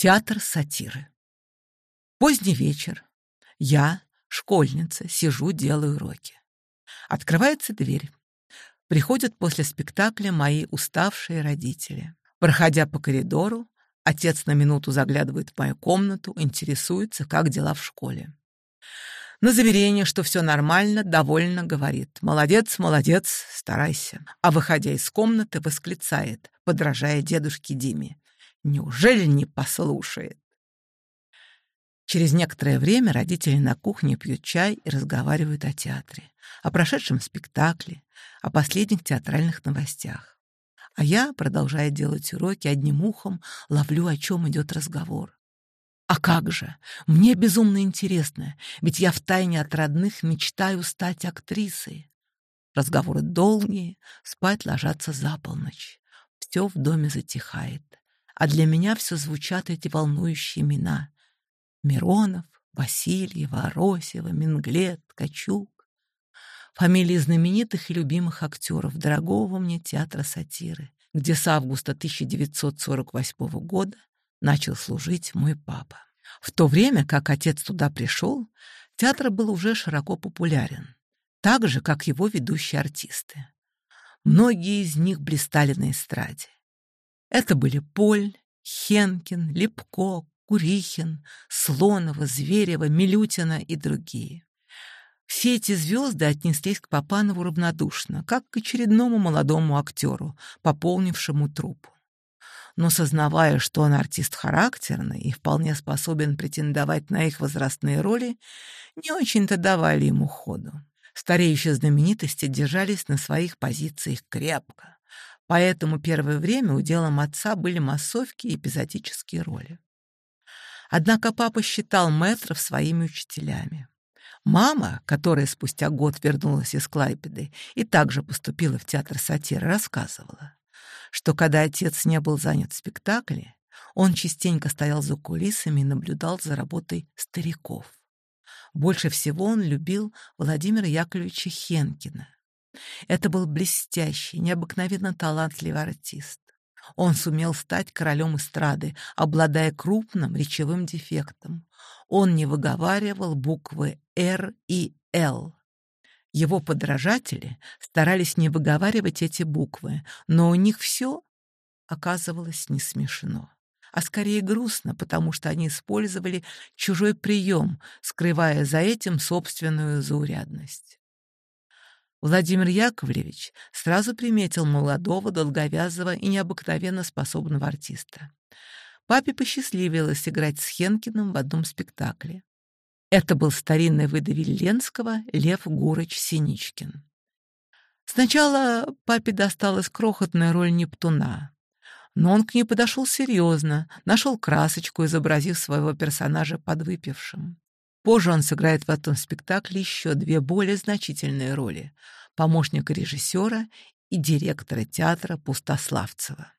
Театр сатиры. Поздний вечер. Я, школьница, сижу, делаю уроки. Открывается дверь. Приходят после спектакля мои уставшие родители. Проходя по коридору, отец на минуту заглядывает в мою комнату, интересуется, как дела в школе. На заверение, что все нормально, довольно говорит. «Молодец, молодец, старайся». А выходя из комнаты, восклицает, подражая дедушке Диме. Неужели не послушает? Через некоторое время родители на кухне пьют чай и разговаривают о театре, о прошедшем спектакле, о последних театральных новостях. А я, продолжая делать уроки, одним ухом ловлю, о чем идет разговор. А как же? Мне безумно интересно, ведь я втайне от родных мечтаю стать актрисой. Разговоры долгие, спать ложатся за полночь. Все в доме затихает а для меня все звучат эти волнующие имена. Миронов, Васильева, Аросева, Минглет, Качук. Фамилии знаменитых и любимых актеров дорогого мне театра сатиры, где с августа 1948 года начал служить мой папа. В то время, как отец туда пришел, театр был уже широко популярен, так же, как его ведущие артисты. Многие из них блистали на эстраде. Это были Поль, Хенкин, Лепко, Курихин, Слонова, Зверева, Милютина и другие. Все эти звезды отнеслись к Папанову равнодушно, как к очередному молодому актеру, пополнившему труппу. Но сознавая, что он артист характерный и вполне способен претендовать на их возрастные роли, не очень-то давали ему ходу. Стареющие знаменитости держались на своих позициях крепко. Поэтому первое время уделом отца были массовки и эпизодические роли. Однако папа считал мэтров своими учителями. Мама, которая спустя год вернулась из Клайпеды и также поступила в театр сатиры, рассказывала, что когда отец не был занят в спектакле, он частенько стоял за кулисами и наблюдал за работой стариков. Больше всего он любил Владимира Яковлевича Хенкина, это был блестящий, необыкновенно талантливый артист. Он сумел стать королем эстрады, обладая крупным речевым дефектом. Он не выговаривал буквы «Р» и «Л». Его подражатели старались не выговаривать эти буквы, но у них все оказывалось не смешно, а скорее грустно, потому что они использовали чужой прием, скрывая за этим собственную заурядность. Владимир Яковлевич сразу приметил молодого, долговязого и необыкновенно способного артиста. Папе посчастливилось играть с Хенкиным в одном спектакле. Это был старинный выдавиль Ленского Лев Гурыч Синичкин. Сначала папе досталась крохотная роль Нептуна, но он к ней подошел серьезно, нашел красочку, изобразив своего персонажа подвыпившим. Позже он сыграет в этом спектакле еще две более значительные роли — помощника режиссера и директора театра Пустославцева.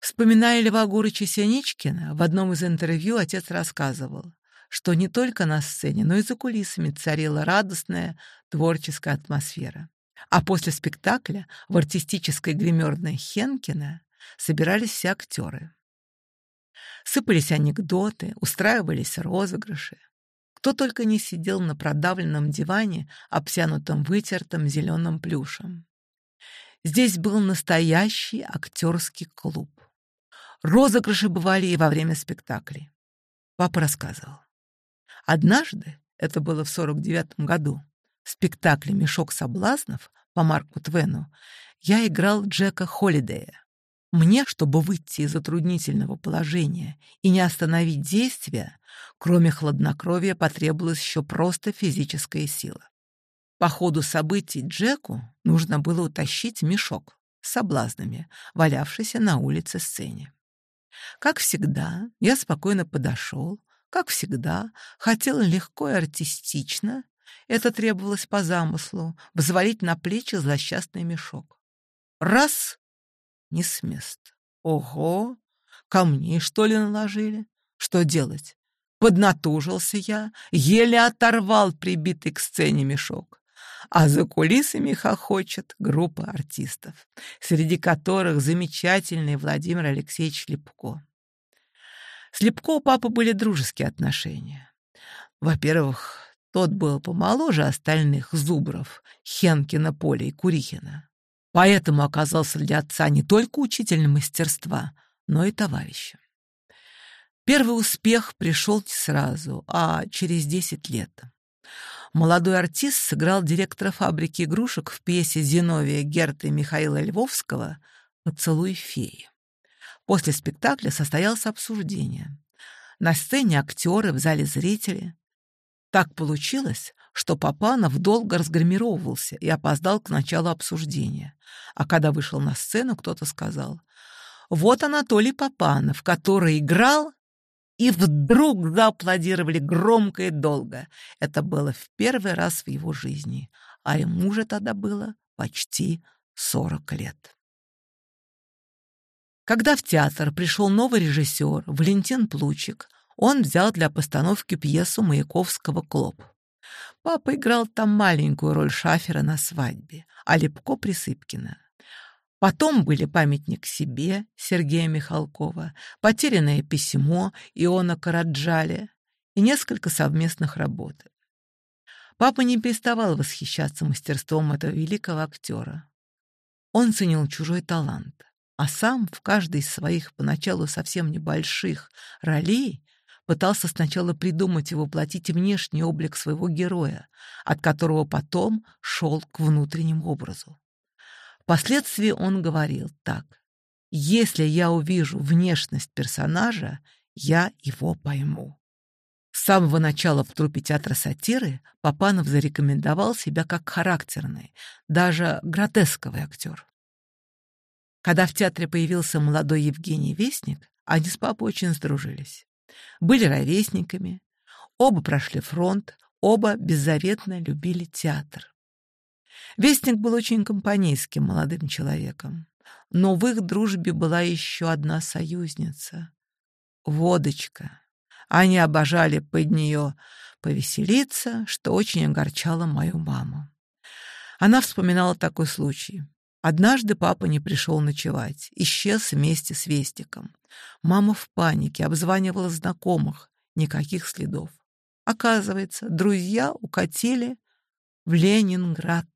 Вспоминая Льва Гурыча Сяничкина в одном из интервью отец рассказывал, что не только на сцене, но и за кулисами царила радостная творческая атмосфера. А после спектакля в артистической гримерной Хенкина собирались все актеры. Сыпались анекдоты, устраивались розыгрыши. Кто только не сидел на продавленном диване, обтянутом вытертым зеленым плюшем. Здесь был настоящий актерский клуб. Розыгрыши бывали и во время спектаклей. Папа рассказывал. Однажды, это было в 49-м году, в спектакле «Мешок соблазнов» по Марку Твену я играл Джека Холидея. Мне, чтобы выйти из затруднительного положения и не остановить действия, кроме хладнокровия потребовалась еще просто физическая сила. По ходу событий Джеку нужно было утащить мешок с соблазнами, валявшийся на улице сцене. Как всегда, я спокойно подошел, как всегда, хотел легко и артистично, это требовалось по замыслу, взвалить на плечи злосчастный мешок. Раз не с места. Ого, камни, что ли, наложили? Что делать? Поднатужился я, еле оторвал прибитый к сцене мешок. А за кулисами хохочет группа артистов, среди которых замечательный Владимир Алексеевич Слепко. С Лепко у папы были дружеские отношения. Во-первых, тот был помоложе остальных зубров Хенкина, Поля и Курихина. Поэтому оказался для отца не только учителем мастерства, но и товарищем. Первый успех пришел не сразу, а через 10 лет. Молодой артист сыграл директора фабрики игрушек в пьесе Зиновия Герта и Михаила Львовского «Поцелуй феи». После спектакля состоялось обсуждение. На сцене актеры, в зале зрители. Так получилось, что Папанов долго разгромировывался и опоздал к началу обсуждения. А когда вышел на сцену, кто-то сказал, «Вот Анатолий Папанов, который играл...» И вдруг зааплодировали громко и долго. Это было в первый раз в его жизни, а ему же тогда было почти 40 лет. Когда в театр пришел новый режиссер Валентин Плучик, он взял для постановки пьесу Маяковского «Клоп». Папа играл там маленькую роль шафера на свадьбе, а Лепко Присыпкина. Потом были памятник себе Сергея Михалкова, потерянное письмо Иона Караджали и несколько совместных работ. Папа не переставал восхищаться мастерством этого великого актера. Он ценил чужой талант, а сам в каждой из своих поначалу совсем небольших ролей пытался сначала придумать и воплотить внешний облик своего героя, от которого потом шел к внутреннему образу. Впоследствии он говорил так. «Если я увижу внешность персонажа, я его пойму». С самого начала в трупе театра сатиры Папанов зарекомендовал себя как характерный, даже гротесковый актер. Когда в театре появился молодой Евгений Вестник, они с папой очень сдружились были ровесниками, оба прошли фронт, оба беззаветно любили театр. Вестник был очень компанейским молодым человеком, но в их дружбе была еще одна союзница — водочка. Они обожали под нее повеселиться, что очень огорчало мою маму. Она вспоминала такой случай. Однажды папа не пришел ночевать, исчез вместе с Вестиком. Мама в панике обзванивала знакомых, никаких следов. Оказывается, друзья укатили в Ленинград.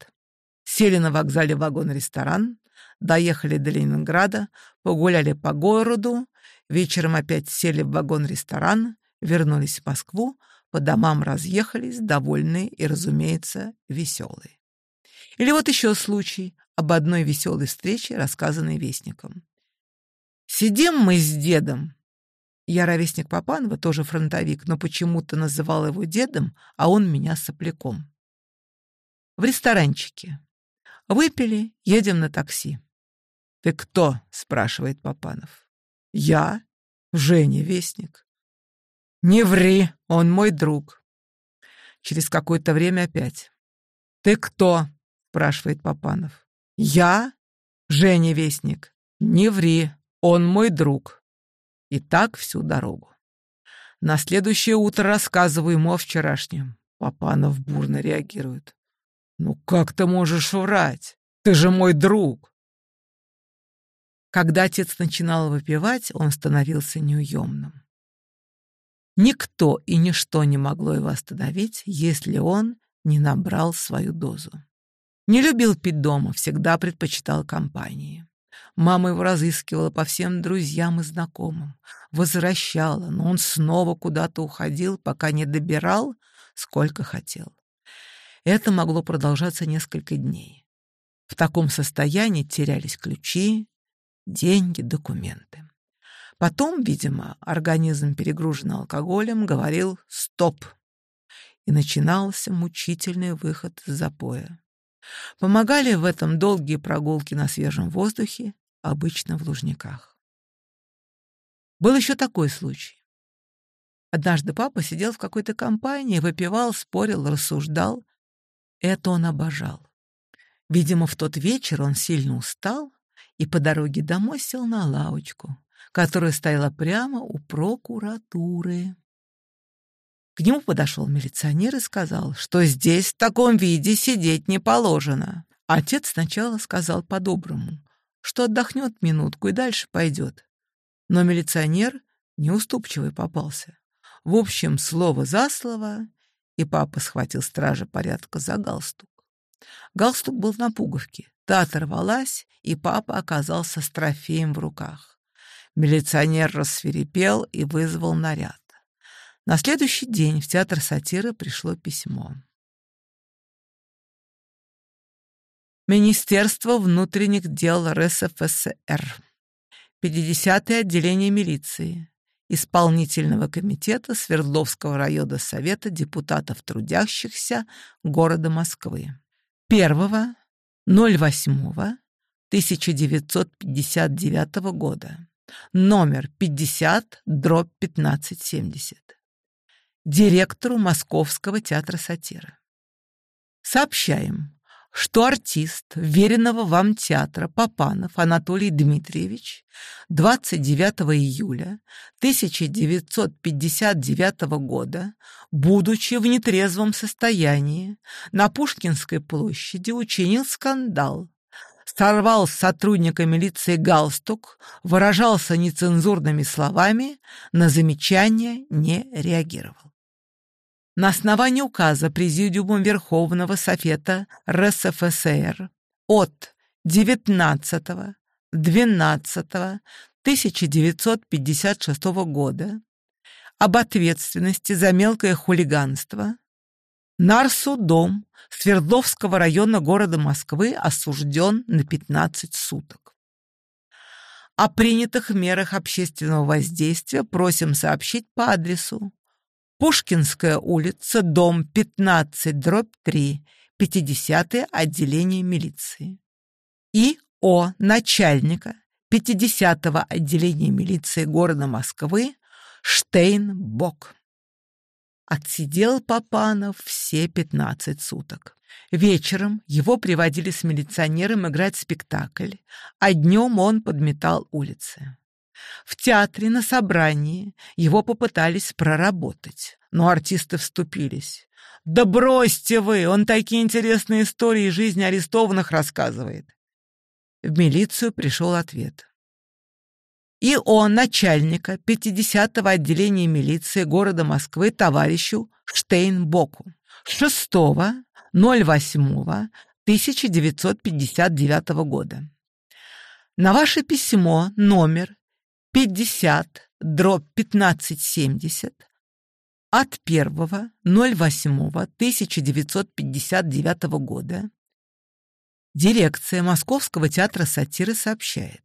Сели на вокзале вагон-ресторан, доехали до Ленинграда, погуляли по городу, вечером опять сели в вагон-ресторан, вернулись в Москву, по домам разъехались, довольные и, разумеется, веселые. Или вот еще случай об одной веселой встрече, рассказанной Вестником. «Сидим мы с дедом». Я ровесник Папанова, тоже фронтовик, но почему-то называл его дедом, а он меня сопляком. В ресторанчике. Выпили, едем на такси. «Ты кто?» — спрашивает Папанов. «Я? Женя Вестник». «Не ври, он мой друг». Через какое-то время опять. «Ты кто?» спрашивает Папанов. «Я? Женя Вестник. Не ври, он мой друг». И так всю дорогу. На следующее утро рассказываю ему о вчерашнем. Папанов бурно реагирует. «Ну как ты можешь врать? Ты же мой друг!» Когда отец начинал выпивать, он становился неуемным. Никто и ничто не могло его остановить, если он не набрал свою дозу. Не любил пить дома, всегда предпочитал компании. Мама его разыскивала по всем друзьям и знакомым. Возвращала, но он снова куда-то уходил, пока не добирал, сколько хотел. Это могло продолжаться несколько дней. В таком состоянии терялись ключи, деньги, документы. Потом, видимо, организм, перегруженный алкоголем, говорил «стоп», и начинался мучительный выход из запоя. Помогали в этом долгие прогулки на свежем воздухе, обычно в лужниках. Был еще такой случай. Однажды папа сидел в какой-то компании, выпивал, спорил, рассуждал. Это он обожал. Видимо, в тот вечер он сильно устал и по дороге домой сел на лавочку, которая стояла прямо у прокуратуры. К нему подошел милиционер и сказал, что здесь в таком виде сидеть не положено. Отец сначала сказал по-доброму, что отдохнет минутку и дальше пойдет. Но милиционер неуступчивый попался. В общем, слово за слово, и папа схватил стража порядка за галстук. Галстук был на пуговке. Та оторвалась, и папа оказался с трофеем в руках. Милиционер рассверепел и вызвал наряд. На следующий день в театр сатиры пришло письмо. Министерство внутренних дел РСФСР. 50-е отделение милиции. Исполнительного комитета Свердловского района Совета депутатов трудящихся города Москвы. 1.08.1959 года. Номер 50 дробь 1570 директору Московского театра сатиры. Сообщаем, что артист веренного вам театра Папанов Анатолий Дмитриевич 29 июля 1959 года, будучи в нетрезвом состоянии, на Пушкинской площади учинил скандал, сорвал с сотрудника милиции галстук, выражался нецензурными словами, на замечания не реагировал на основании указа Президиума Верховного Софета РСФСР от 19.12.1956 года об ответственности за мелкое хулиганство Нарсу Дом Свердловского района города Москвы осужден на 15 суток. О принятых мерах общественного воздействия просим сообщить по адресу Пушкинская улица, дом 15, дробь 3, 50-е отделение милиции. И О. начальника 50-го отделения милиции города Москвы Штейнбок. Отсидел Папанов все 15 суток. Вечером его приводили с милиционером играть спектакль, а днем он подметал улицы. В театре на собрании его попытались проработать, но артисты вступились. «Да бросьте вы! Он такие интересные истории жизни арестованных рассказывает!» В милицию пришел ответ. И он начальника 50-го отделения милиции города Москвы товарищу Штейнбоку 6.08.1959 года. На ваше письмо номер 50 дробь 1570 от 1.08.1959 года дирекция Московского театра сатиры сообщает,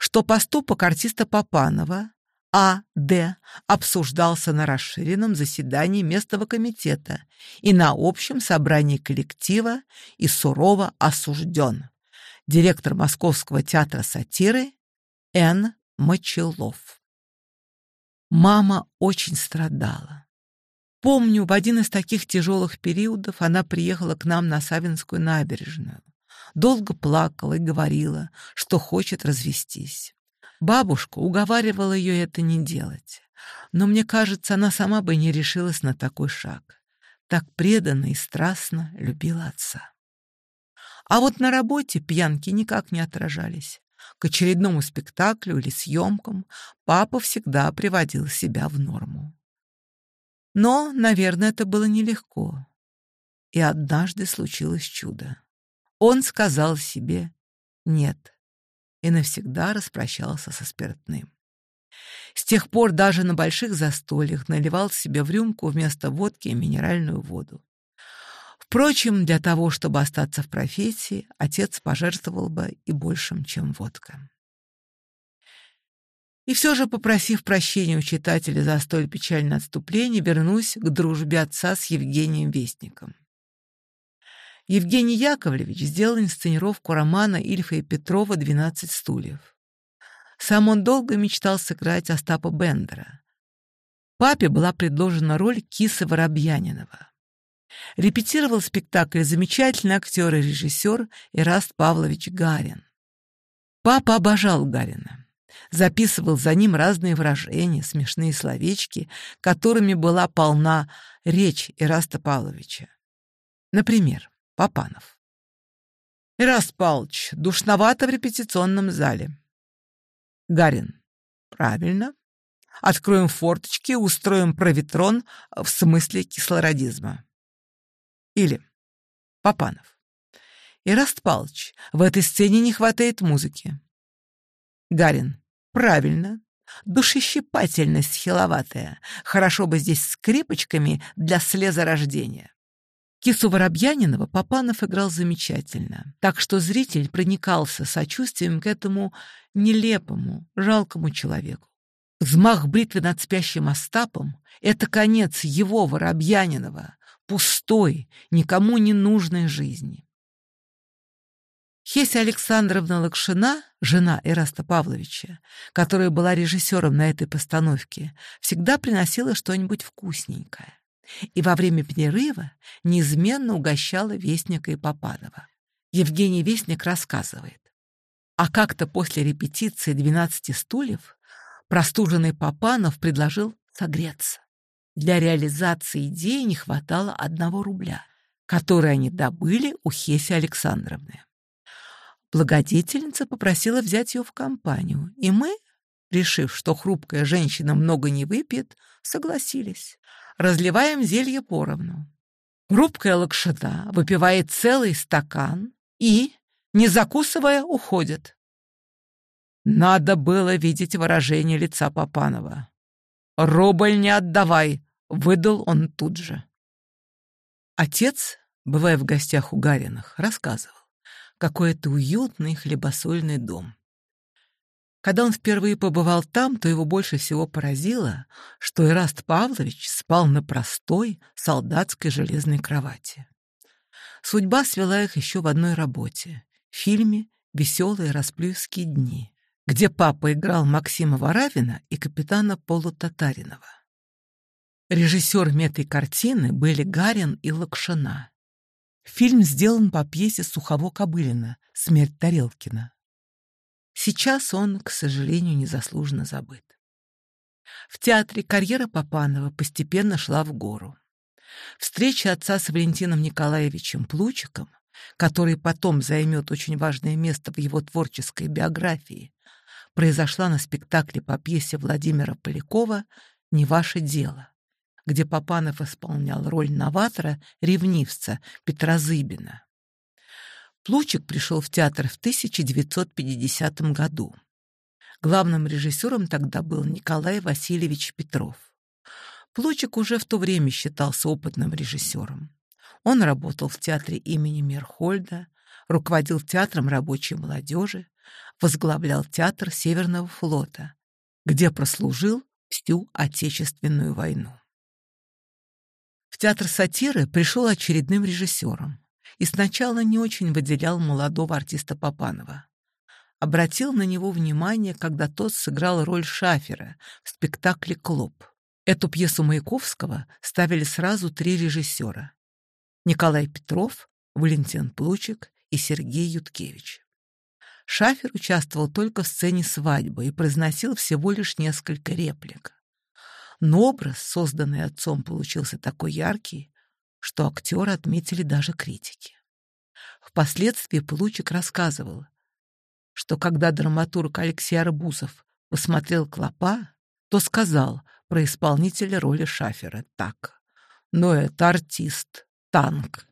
что поступок артиста Папанова А.Д. обсуждался на расширенном заседании местного комитета и на общем собрании коллектива и сурово осужден. Директор Московского театра сатиры Н. Мочелов. Мама очень страдала. Помню, в один из таких тяжелых периодов она приехала к нам на Савинскую набережную. Долго плакала и говорила, что хочет развестись. Бабушка уговаривала ее это не делать. Но мне кажется, она сама бы не решилась на такой шаг. Так преданно и страстно любила отца. А вот на работе пьянки никак не отражались. К очередному спектаклю или съемкам папа всегда приводил себя в норму. Но, наверное, это было нелегко. И однажды случилось чудо. Он сказал себе «нет» и навсегда распрощался со спиртным. С тех пор даже на больших застольях наливал себе в рюмку вместо водки минеральную воду. Впрочем, для того, чтобы остаться в профессии, отец пожертвовал бы и большим, чем водка. И все же, попросив прощения у читателя за столь печальное отступление, вернусь к дружбе отца с Евгением Вестником. Евгений Яковлевич сделал инсценировку романа Ильфа и Петрова «12 стульев». Сам он долго мечтал сыграть Остапа Бендера. Папе была предложена роль Киса Воробьянинова. Репетировал спектакль замечательный актер и режиссер Ираст Павлович Гарин. Папа обожал Гарина. Записывал за ним разные выражения, смешные словечки, которыми была полна речь Ираста Павловича. Например, Папанов. «Ираст Павлович, душновато в репетиционном зале». Гарин. «Правильно. Откроем форточки, устроим проветрон в смысле кислородизма». Или Папанов. Ираст Палыч, в этой сцене не хватает музыки. Гарин. Правильно. Душещипательность хиловатая. Хорошо бы здесь скрипочками для слеза рождения. Кису Воробьянинова Папанов играл замечательно, так что зритель проникался сочувствием к этому нелепому, жалкому человеку. Взмах бритвы над спящим Остапом — это конец его, Воробьянинова, пустой, никому не нужной жизни. Хеся Александровна Лакшина, жена Эраста Павловича, которая была режиссером на этой постановке, всегда приносила что-нибудь вкусненькое и во время перерыва неизменно угощала Вестника и Попанова. Евгений Вестник рассказывает. А как-то после репетиции «12 стульев» простуженный Попанов предложил согреться. Для реализации идеи не хватало одного рубля, который они добыли у Хефи Александровны. Благодетельница попросила взять ее в компанию, и мы, решив, что хрупкая женщина много не выпьет, согласились. Разливаем зелье поровну. Хрупкая лакшина выпивает целый стакан и, не закусывая, уходит. Надо было видеть выражение лица Папанова. «Рубль не отдавай!» — выдал он тут же. Отец, бывая в гостях у Гаринах, рассказывал, какой это уютный хлебосольный дом. Когда он впервые побывал там, то его больше всего поразило, что Ираст Павлович спал на простой солдатской железной кровати. Судьба свела их еще в одной работе — фильме «Веселые расплюевские дни», где папа играл Максима Варавина и капитана Полутатаринова. Режиссерами этой картины были Гарин и Лакшина. Фильм сделан по пьесе Сухого Кобылина «Смерть Тарелкина». Сейчас он, к сожалению, незаслуженно забыт. В театре карьера Папанова постепенно шла в гору. Встреча отца с Валентином Николаевичем Плучиком, который потом займет очень важное место в его творческой биографии, произошла на спектакле по пьесе Владимира Полякова «Не ваше дело», где Папанов исполнял роль новатора-ревнивца Петра Зыбина. Плучик пришел в театр в 1950 году. Главным режиссером тогда был Николай Васильевич Петров. Плучик уже в то время считался опытным режиссером. Он работал в театре имени Мерхольда, руководил театром рабочей молодежи, возглавлял театр Северного флота, где прослужил всю Отечественную войну. В театр сатиры пришел очередным режиссером и сначала не очень выделял молодого артиста Папанова. Обратил на него внимание, когда тот сыграл роль Шафера в спектакле «Клоп». Эту пьесу Маяковского ставили сразу три режиссера — Николай Петров, Валентин Плучик и Сергей Юткевич. Шафер участвовал только в сцене свадьбы и произносил всего лишь несколько реплик. Но образ, созданный отцом, получился такой яркий, что актера отметили даже критики. Впоследствии Плучик рассказывал, что когда драматург Алексей Арбузов посмотрел «Клопа», то сказал про исполнителя роли Шафера так. «Но это артист, танк,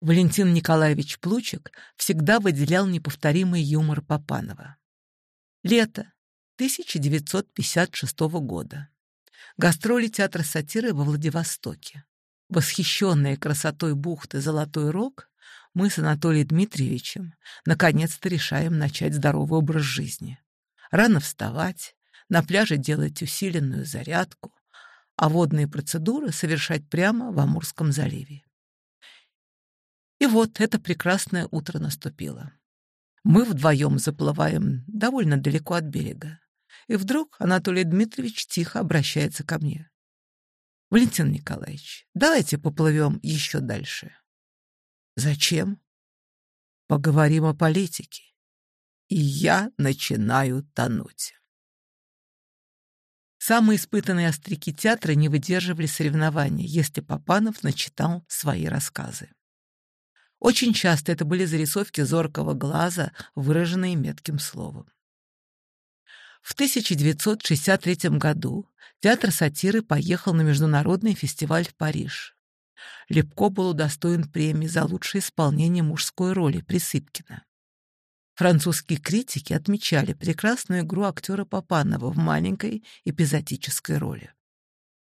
Валентин Николаевич Плучек всегда выделял неповторимый юмор Папанова. Лето 1956 года. Гастроли театра сатиры во Владивостоке. Восхищенные красотой бухты «Золотой рог», мы с Анатолием Дмитриевичем наконец-то решаем начать здоровый образ жизни. Рано вставать, на пляже делать усиленную зарядку, а водные процедуры совершать прямо в Амурском заливе. И вот это прекрасное утро наступило. Мы вдвоем заплываем довольно далеко от берега. И вдруг Анатолий Дмитриевич тихо обращается ко мне. «Валентин Николаевич, давайте поплывем еще дальше». «Зачем?» «Поговорим о политике». И я начинаю тонуть. Самые испытанные остряки театра не выдерживали соревнования, если Папанов начитал свои рассказы. Очень часто это были зарисовки зоркого глаза, выраженные метким словом. В 1963 году театр сатиры поехал на международный фестиваль в Париж. Лепко был удостоен премии за лучшее исполнение мужской роли Присыпкина. Французские критики отмечали прекрасную игру актера Папанова в маленькой эпизодической роли.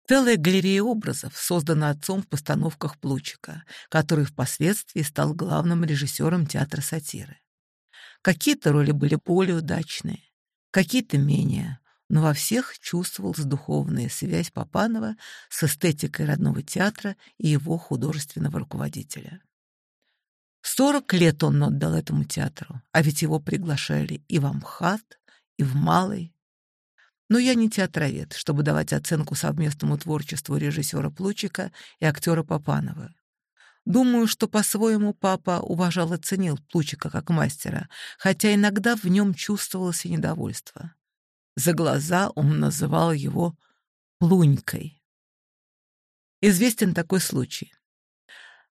Целая галерея образов создана отцом в постановках Плучика, который впоследствии стал главным режиссером театра сатиры. Какие-то роли были более удачные, какие-то менее, но во всех чувствовалась духовная связь Папанова с эстетикой родного театра и его художественного руководителя. Сорок лет он отдал этому театру, а ведь его приглашали и в Амхат, и в Малый, но я не театровед, чтобы давать оценку совместному творчеству режиссера Плучика и актера Папанова. Думаю, что по-своему папа уважал и ценил Плучика как мастера, хотя иногда в нем чувствовалось и недовольство. За глаза он называл его «плунькой». Известен такой случай.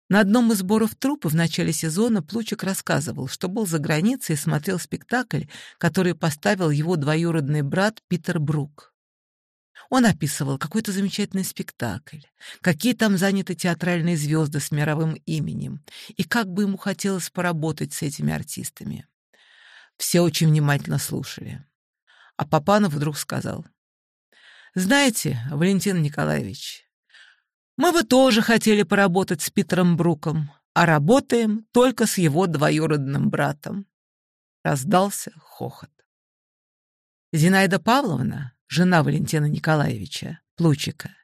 На одном из сборов трупа в начале сезона Плучик рассказывал, что был за границей и смотрел спектакль, который поставил его двоюродный брат Питер Брук. Он описывал какой-то замечательный спектакль, какие там заняты театральные звезды с мировым именем, и как бы ему хотелось поработать с этими артистами. Все очень внимательно слушали. А Папанов вдруг сказал, «Знаете, Валентин Николаевич, мы бы тоже хотели поработать с Питером Бруком, а работаем только с его двоюродным братом. Раздался хохот. Зинаида Павловна, жена Валентина Николаевича, Плучика,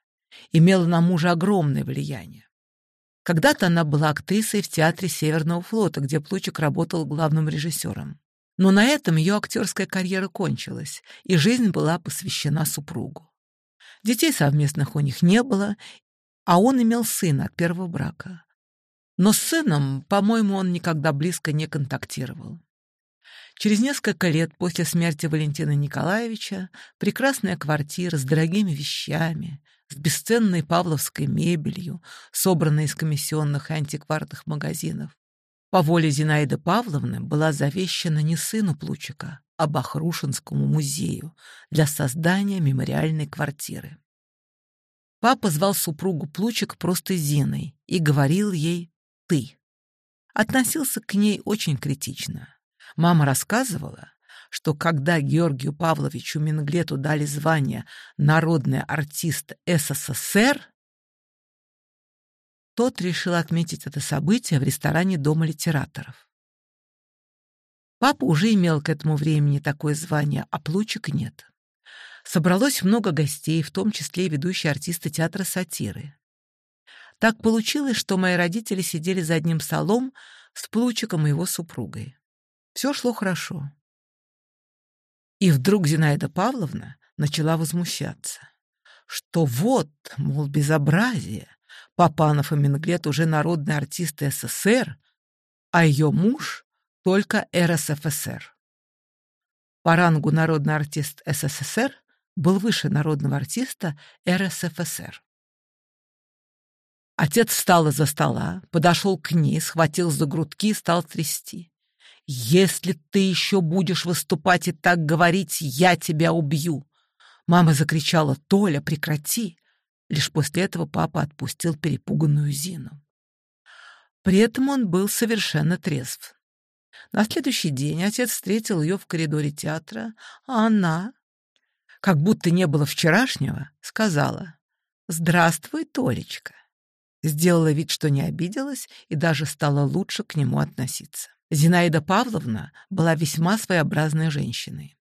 имела на мужа огромное влияние. Когда-то она была актрисой в Театре Северного флота, где Плучик работал главным режиссером. Но на этом ее актерская карьера кончилась, и жизнь была посвящена супругу. Детей совместных у них не было, а он имел сына от первого брака. Но с сыном, по-моему, он никогда близко не контактировал. Через несколько лет после смерти Валентина Николаевича прекрасная квартира с дорогими вещами, с бесценной павловской мебелью, собранной из комиссионных и антикварных магазинов, по воле Зинаиды Павловны была завещана не сыну Плучика, а Бахрушинскому музею для создания мемориальной квартиры. Папа звал супругу Плучек просто Зиной и говорил ей «ты». Относился к ней очень критично. Мама рассказывала, что когда Георгию Павловичу Минглету дали звание «Народный артист СССР», тот решил отметить это событие в ресторане Дома литераторов. Папа уже имел к этому времени такое звание, а Плучек нет. Собралось много гостей, в том числе и ведущие артисты театра сатиры. Так получилось, что мои родители сидели за одним столом с Плучиком и его супругой. Все шло хорошо. И вдруг Зинаида Павловна начала возмущаться, что вот, мол, безобразие, Папанов и Менглет уже народные артисты СССР, а ее муж только РСФСР. По рангу народный артист СССР был выше народного артиста РСФСР. Отец встал из-за стола, подошел к ней, схватил за грудки и стал трясти. «Если ты еще будешь выступать и так говорить, я тебя убью!» Мама закричала «Толя, прекрати!» Лишь после этого папа отпустил перепуганную Зину. При этом он был совершенно трезв. На следующий день отец встретил ее в коридоре театра, а она, как будто не было вчерашнего, сказала «Здравствуй, Толечка». Сделала вид, что не обиделась, и даже стала лучше к нему относиться. Зинаида Павловна была весьма своеобразной женщиной.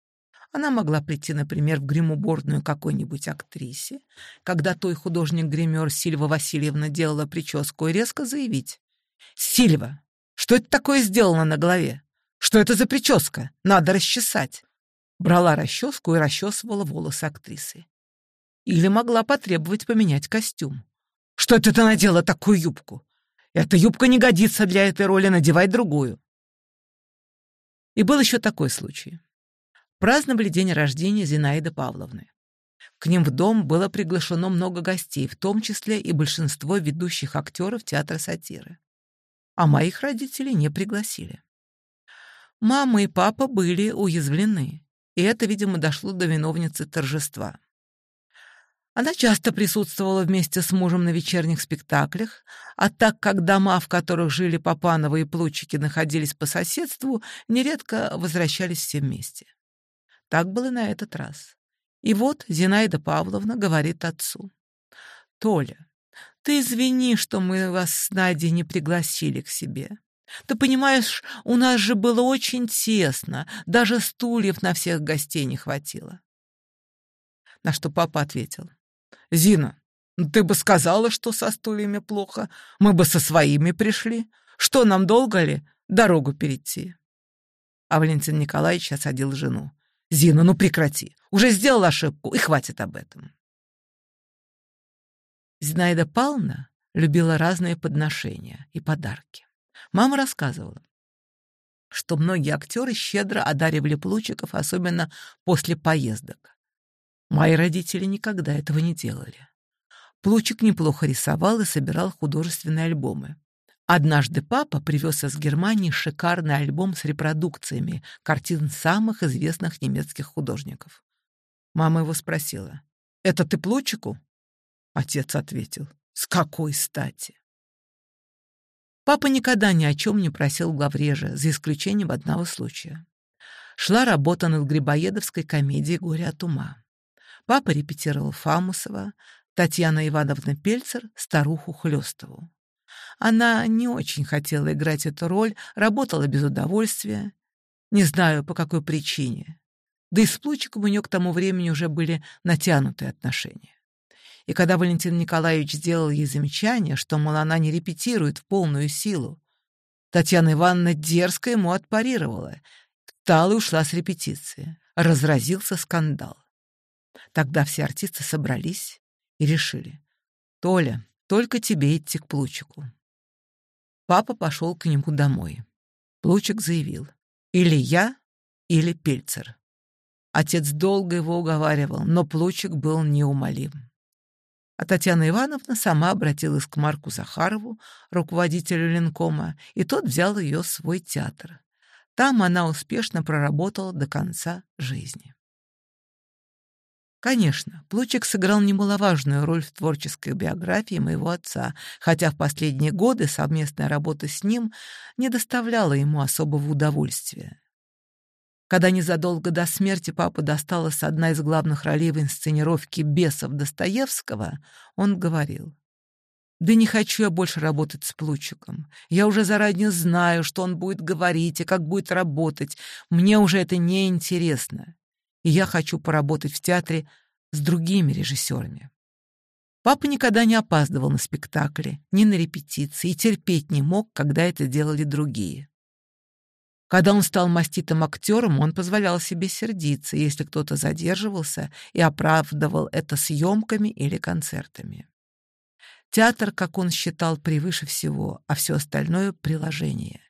Она могла прийти, например, в гримуборную какой-нибудь актрисе, когда той художник-гример Сильва Васильевна делала прическу и резко заявить. «Сильва, что это такое сделано на голове? Что это за прическа? Надо расчесать!» брала расческу и расчесывала волосы актрисы. Или могла потребовать поменять костюм. «Что это ты надела такую юбку? Эта юбка не годится для этой роли, надевай другую». И был еще такой случай. Праздновали день рождения Зинаиды Павловны. К ним в дом было приглашено много гостей, в том числе и большинство ведущих актеров театра сатиры. А моих родителей не пригласили. Мама и папа были уязвлены и это, видимо, дошло до виновницы торжества. Она часто присутствовала вместе с мужем на вечерних спектаклях, а так как дома, в которых жили Папановы и Плучики, находились по соседству, нередко возвращались все вместе. Так было на этот раз. И вот Зинаида Павловна говорит отцу. «Толя, ты извини, что мы вас с Надей не пригласили к себе. Ты понимаешь, у нас же было очень тесно, даже стульев на всех гостей не хватило. На что папа ответил. «Зина, ты бы сказала, что со стульями плохо, мы бы со своими пришли. Что, нам долго ли дорогу перейти?» А Валентин Николаевич осадил жену. «Зина, ну прекрати, уже сделал ошибку, и хватит об этом». Зинаида Павловна любила разные подношения и подарки. Мама рассказывала, что многие актеры щедро одаривали Плучиков, особенно после поездок. Мои родители никогда этого не делали. Плучик неплохо рисовал и собирал художественные альбомы. Однажды папа привез из Германии шикарный альбом с репродукциями картин самых известных немецких художников. Мама его спросила, «Это ты Плучику?» Отец ответил, «С какой стати?» Папа никогда ни о чем не просил главрежа, за исключением одного случая. Шла работа над грибоедовской комедией «Горе от ума». Папа репетировал Фамусова, Татьяна Ивановна Пельцер — старуху Хлёстову. Она не очень хотела играть эту роль, работала без удовольствия. Не знаю, по какой причине. Да и с Плучиком у неё к тому времени уже были натянутые отношения. И когда Валентин Николаевич сделал ей замечание, что, мол, она не репетирует в полную силу, Татьяна Ивановна дерзко ему отпарировала. тала и ушла с репетиции. Разразился скандал. Тогда все артисты собрались и решили. «Толя, только тебе идти к Плучику». Папа пошел к нему домой. Плучик заявил. «Или я, или Пельцер». Отец долго его уговаривал, но Плучик был неумолим. А Татьяна Ивановна сама обратилась к Марку Захарову, руководителю Ленкома, и тот взял ее в свой театр. Там она успешно проработала до конца жизни. Конечно, Плучик сыграл немаловажную роль в творческой биографии моего отца, хотя в последние годы совместная работа с ним не доставляла ему особого удовольствия когда незадолго до смерти папа досталась одна из главных ролей в инсценировке «Бесов» Достоевского, он говорил, «Да не хочу я больше работать с Плучиком. Я уже заранее знаю, что он будет говорить и как будет работать. Мне уже это не интересно. И я хочу поработать в театре с другими режиссерами». Папа никогда не опаздывал на спектакли, ни на репетиции и терпеть не мог, когда это делали другие. Когда он стал маститым актером, он позволял себе сердиться, если кто-то задерживался, и оправдывал это съемками или концертами. Театр, как он считал, превыше всего, а все остальное — приложение.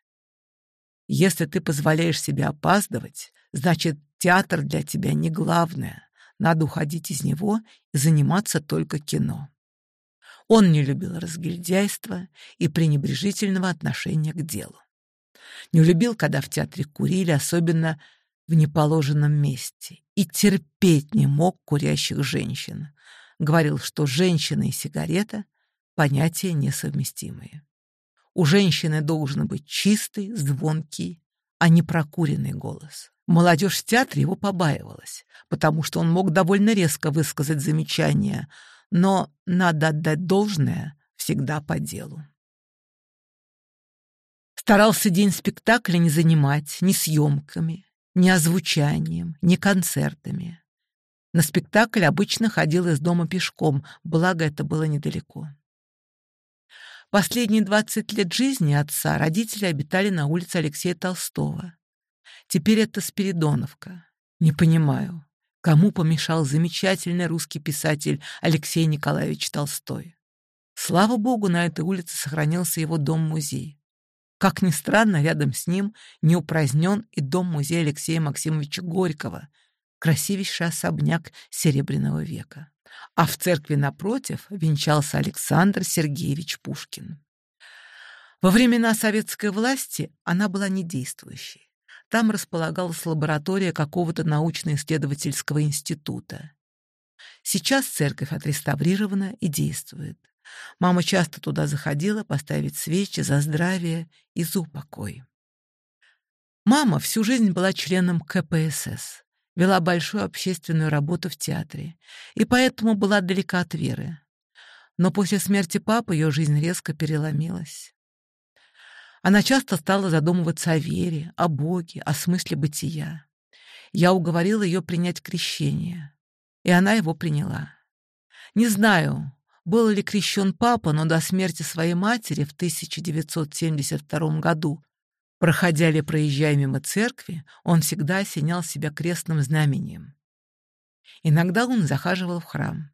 Если ты позволяешь себе опаздывать, значит, театр для тебя не главное. Надо уходить из него и заниматься только кино. Он не любил разгильдяйства и пренебрежительного отношения к делу. Не любил, когда в театре курили, особенно в неположенном месте. И терпеть не мог курящих женщин. Говорил, что женщина и сигарета — понятия несовместимые. У женщины должен быть чистый, звонкий, а не прокуренный голос. Молодежь в театре его побаивалась, потому что он мог довольно резко высказать замечания, но надо отдать должное всегда по делу. Старался день спектакля не занимать ни съемками, ни озвучанием, ни концертами. На спектакль обычно ходил из дома пешком, благо это было недалеко. Последние 20 лет жизни отца родители обитали на улице Алексея Толстого. Теперь это Спиридоновка. Не понимаю, кому помешал замечательный русский писатель Алексей Николаевич Толстой. Слава богу, на этой улице сохранился его дом-музей. Как ни странно, рядом с ним не упразднен и дом-музей Алексея Максимовича Горького, красивейший особняк Серебряного века. А в церкви напротив венчался Александр Сергеевич Пушкин. Во времена советской власти она была недействующей. Там располагалась лаборатория какого-то научно-исследовательского института. Сейчас церковь отреставрирована и действует. Мама часто туда заходила поставить свечи за здравие и за упокой. Мама всю жизнь была членом КПСС, вела большую общественную работу в театре и поэтому была далека от веры. Но после смерти папы ее жизнь резко переломилась. Она часто стала задумываться о вере, о Боге, о смысле бытия. Я уговорила ее принять крещение, и она его приняла. Не знаю, был ли крещен папа, но до смерти своей матери в 1972 году, проходя или проезжая мимо церкви, он всегда осенял себя крестным знамением. Иногда он захаживал в храм.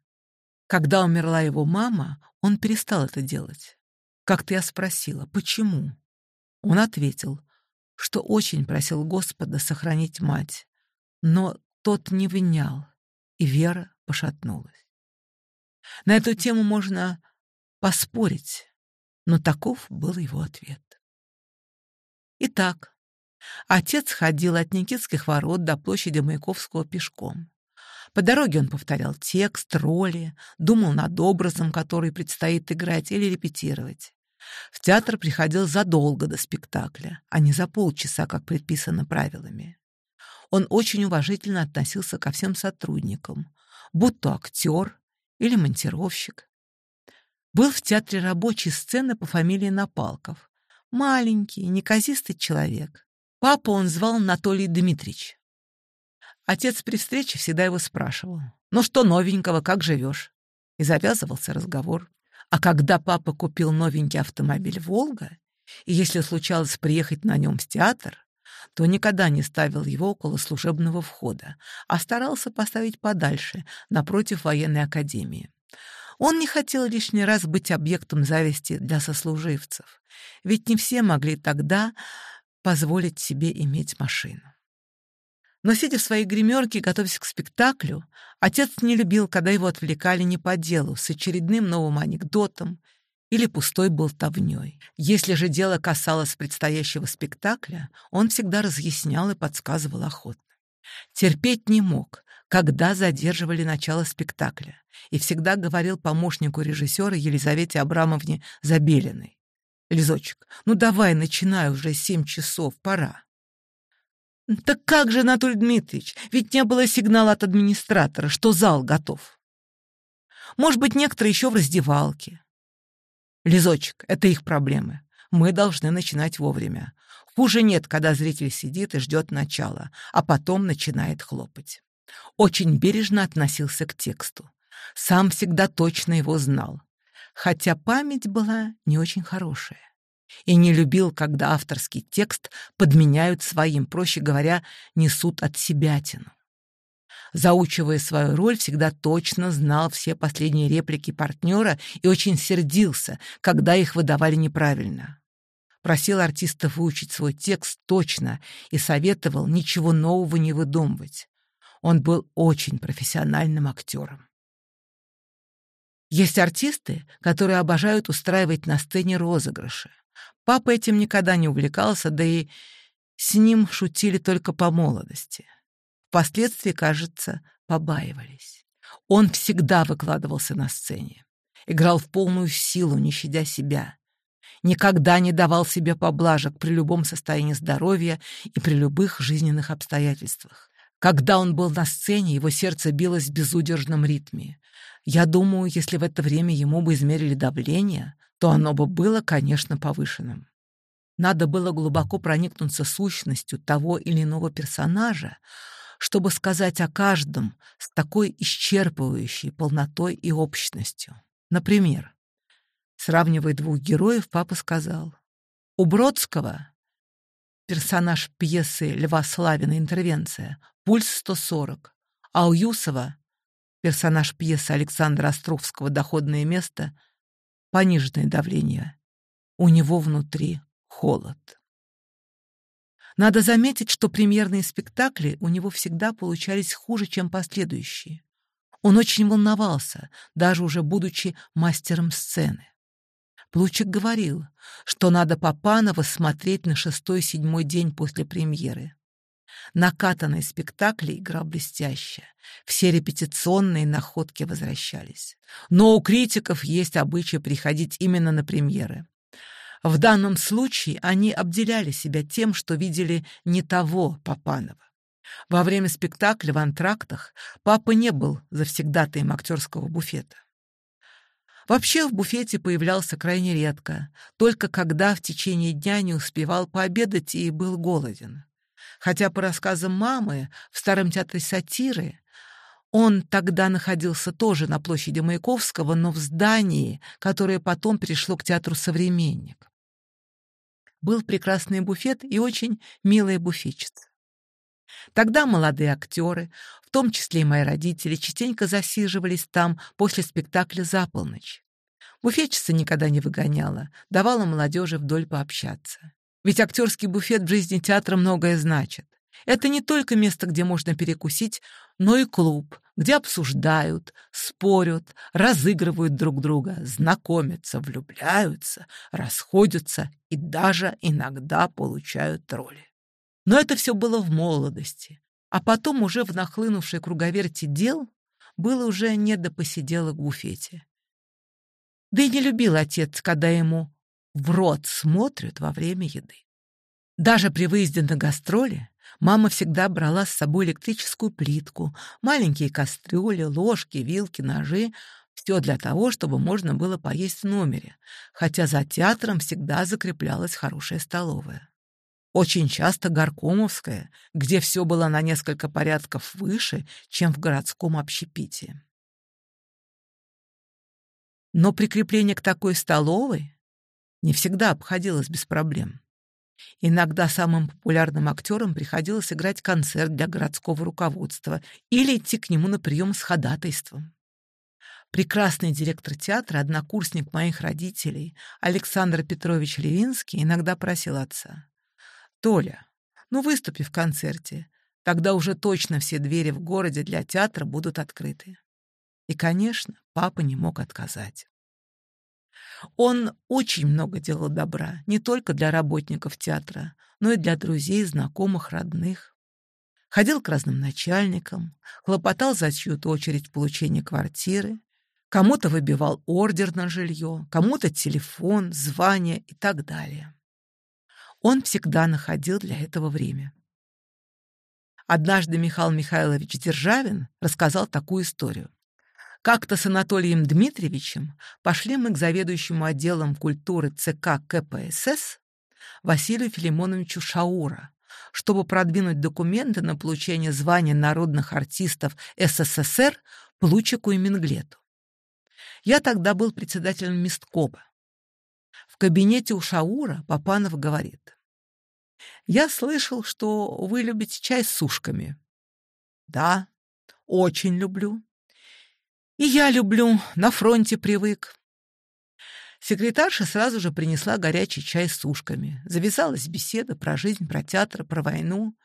Когда умерла его мама, он перестал это делать. Как-то я спросила, почему? Он ответил, что очень просил Господа сохранить мать, но тот не винял, и вера пошатнулась. На эту тему можно поспорить, но таков был его ответ. Итак, отец ходил от Никитских ворот до площади Маяковского пешком. По дороге он повторял текст, роли, думал над образом, который предстоит играть или репетировать. В театр приходил задолго до спектакля, а не за полчаса, как предписано правилами. Он очень уважительно относился ко всем сотрудникам, будто актер, или монтировщик. Был в театре рабочей сцены по фамилии Напалков. Маленький, неказистый человек. Папу он звал Анатолий Дмитрич. Отец при встрече всегда его спрашивал. «Ну что новенького, как живешь?» И завязывался разговор. А когда папа купил новенький автомобиль «Волга», и если случалось приехать на нем в театр, то никогда не ставил его около служебного входа, а старался поставить подальше, напротив военной академии. Он не хотел лишний раз быть объектом зависти для сослуживцев, ведь не все могли тогда позволить себе иметь машину. Но, сидя в своей гримерке, готовясь к спектаклю, отец не любил, когда его отвлекали не по делу, с очередным новым анекдотом, или пустой болтовней. Если же дело касалось предстоящего спектакля, он всегда разъяснял и подсказывал охотно. Терпеть не мог, когда задерживали начало спектакля, и всегда говорил помощнику режиссера Елизавете Абрамовне Забелиной. «Лизочек, ну давай, начинай уже, семь часов, пора». «Ну «Так как же, Анатолий Дмитриевич, ведь не было сигнала от администратора, что зал готов». «Может быть, некоторые еще в раздевалке, Лизочек, это их проблемы. Мы должны начинать вовремя. Хуже нет, когда зритель сидит и ждет начала, а потом начинает хлопать. Очень бережно относился к тексту. Сам всегда точно его знал. Хотя память была не очень хорошая. И не любил, когда авторский текст подменяют своим, проще говоря, несут от себя тяну заучивая свою роль, всегда точно знал все последние реплики партнера и очень сердился, когда их выдавали неправильно. Просил артистов выучить свой текст точно и советовал ничего нового не выдумывать. Он был очень профессиональным актером. Есть артисты, которые обожают устраивать на сцене розыгрыши. Папа этим никогда не увлекался, да и с ним шутили только по молодости впоследствии, кажется, побаивались. Он всегда выкладывался на сцене, играл в полную силу, не щадя себя, никогда не давал себе поблажек при любом состоянии здоровья и при любых жизненных обстоятельствах. Когда он был на сцене, его сердце билось в безудержном ритме. Я думаю, если в это время ему бы измерили давление, то оно бы было, конечно, повышенным. Надо было глубоко проникнуться сущностью того или иного персонажа, чтобы сказать о каждом с такой исчерпывающей полнотой и общностью. Например, сравнивая двух героев, папа сказал, «У Бродского, персонаж пьесы Льва Славина «Интервенция», пульс 140, а у Юсова, персонаж пьесы Александра Островского «Доходное место», пониженное давление. У него внутри холод. Надо заметить, что премьерные спектакли у него всегда получались хуже, чем последующие. Он очень волновался, даже уже будучи мастером сцены. Плучик говорил, что надо Папанова смотреть на шестой-седьмой день после премьеры. Накатанные спектакли игра блестящая, Все репетиционные находки возвращались. Но у критиков есть обычай приходить именно на премьеры. В данном случае они обделяли себя тем, что видели не того Папанова. Во время спектакля в антрактах папа не был завсегдатаем актерского буфета. Вообще в буфете появлялся крайне редко, только когда в течение дня не успевал пообедать и был голоден. Хотя, по рассказам мамы, в Старом театре сатиры он тогда находился тоже на площади Маяковского, но в здании, которое потом перешло к театру «Современник» был прекрасный буфет и очень милая буфетчица. Тогда молодые актеры, в том числе и мои родители, частенько засиживались там после спектакля за полночь. Буфетчица никогда не выгоняла, давала молодежи вдоль пообщаться. Ведь актерский буфет в жизни театра многое значит. Это не только место, где можно перекусить, но и клуб, где обсуждают, спорят, разыгрывают друг друга, знакомятся, влюбляются, расходятся и даже иногда получают роли. Но это все было в молодости, а потом уже в нахлынувшей круговерти дел было уже не до посиделок в буфете. Да и не любил отец, когда ему в рот смотрят во время еды. Даже при выезде на гастроли Мама всегда брала с собой электрическую плитку, маленькие кастрюли, ложки, вилки, ножи — все для того, чтобы можно было поесть в номере, хотя за театром всегда закреплялась хорошая столовая. Очень часто горкомовская, где все было на несколько порядков выше, чем в городском общепите. Но прикрепление к такой столовой не всегда обходилось без проблем. Иногда самым популярным актерам приходилось играть концерт для городского руководства или идти к нему на прием с ходатайством. Прекрасный директор театра, однокурсник моих родителей, Александр Петрович Левинский, иногда просил отца. «Толя, ну выступи в концерте, тогда уже точно все двери в городе для театра будут открыты». И, конечно, папа не мог отказать. Он очень много делал добра, не только для работников театра, но и для друзей, знакомых, родных. Ходил к разным начальникам, хлопотал за чью-то очередь в получении квартиры, кому-то выбивал ордер на жилье, кому-то телефон, звание и так далее. Он всегда находил для этого время. Однажды Михаил Михайлович Державин рассказал такую историю. Как-то с Анатолием Дмитриевичем пошли мы к заведующему отделом культуры ЦК КПСС Василию Филимоновичу Шаура, чтобы продвинуть документы на получение звания народных артистов СССР Плучику и Минглету. Я тогда был председателем месткоба. В кабинете у Шаура Папанов говорит. «Я слышал, что вы любите чай с сушками». «Да, очень люблю. И я люблю, на фронте привык. Секретарша сразу же принесла горячий чай с ушками. Завязалась беседа про жизнь, про театр, про войну.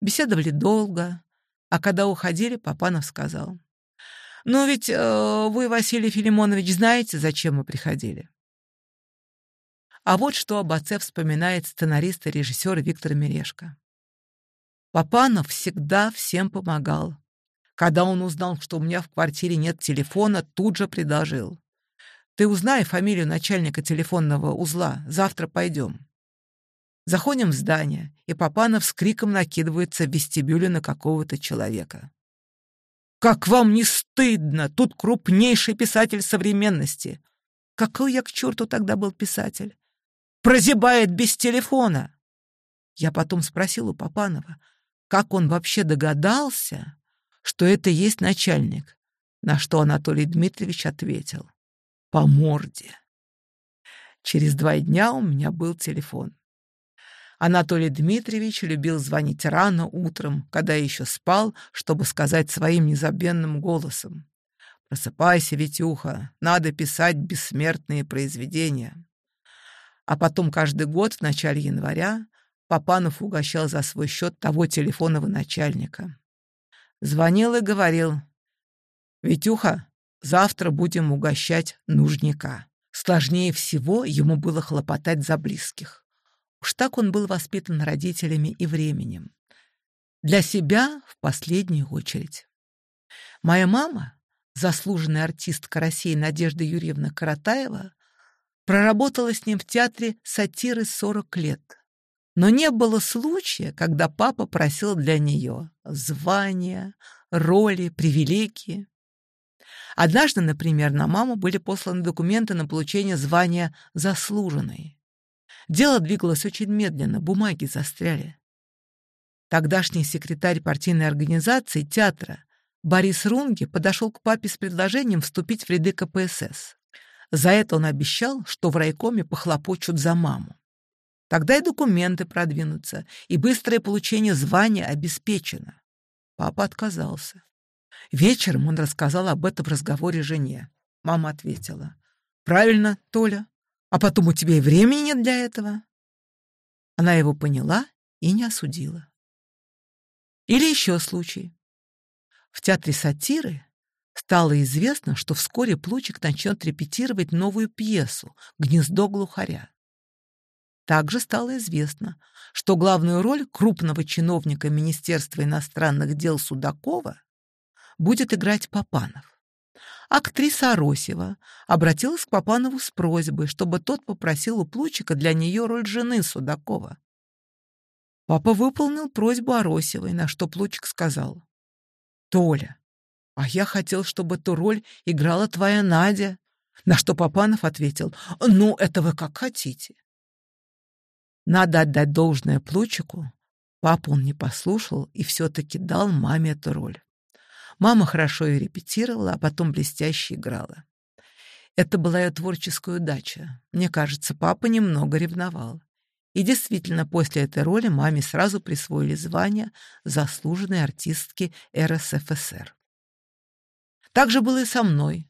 Беседовали долго, а когда уходили, Папанов сказал. «Ну ведь э, вы, Василий Филимонович, знаете, зачем мы приходили?» А вот что об отце вспоминает сценарист и режиссер Виктор Мерешко. Папанов всегда всем помогал, когда он узнал, что у меня в квартире нет телефона, тут же предложил. «Ты узнай фамилию начальника телефонного узла. Завтра пойдем». Заходим в здание, и Папанов с криком накидывается в вестибюле на какого-то человека. «Как вам не стыдно! Тут крупнейший писатель современности!» «Какой я к черту тогда был писатель?» «Прозябает без телефона!» Я потом спросил у Папанова, как он вообще догадался, что это есть начальник, на что Анатолий Дмитриевич ответил «По морде». Через два дня у меня был телефон. Анатолий Дмитриевич любил звонить рано утром, когда еще спал, чтобы сказать своим незабвенным голосом. «Просыпайся, Витюха, надо писать бессмертные произведения». А потом каждый год в начале января Папанов угощал за свой счет того телефонного начальника. Звонил и говорил. «Витюха, завтра будем угощать нужника». Сложнее всего ему было хлопотать за близких. Уж так он был воспитан родителями и временем. Для себя в последнюю очередь. Моя мама, заслуженная артистка России Надежда Юрьевна Каратаева, проработала с ним в театре сатиры 40 лет. Но не было случая, когда папа просил для нее звания, роли, привилегии. Однажды, например, на маму были посланы документы на получение звания заслуженной. Дело двигалось очень медленно, бумаги застряли. Тогдашний секретарь партийной организации театра Борис Рунге подошел к папе с предложением вступить в ряды КПСС. За это он обещал, что в райкоме похлопочут за маму. Тогда и документы продвинутся, и быстрое получение звания обеспечено. Папа отказался. Вечером он рассказал об этом в разговоре жене. Мама ответила. «Правильно, Толя. А потом у тебя и времени нет для этого». Она его поняла и не осудила. Или еще случай. В театре сатиры стало известно, что вскоре Плучик начнет репетировать новую пьесу «Гнездо глухаря». Также стало известно, что главную роль крупного чиновника Министерства иностранных дел Судакова будет играть Папанов. Актриса Аросева обратилась к Папанову с просьбой, чтобы тот попросил у Плучика для нее роль жены Судакова. Папа выполнил просьбу Аросевой, на что Плучик сказал. «Толя, а я хотел, чтобы ту роль играла твоя Надя». На что Папанов ответил, «Ну, это вы как хотите. Надо отдать должное Плучику. Папу он не послушал и все-таки дал маме эту роль. Мама хорошо ее репетировала, а потом блестяще играла. Это была ее творческая удача. Мне кажется, папа немного ревновал. И действительно, после этой роли маме сразу присвоили звание заслуженной артистки РСФСР. Так же было и со мной.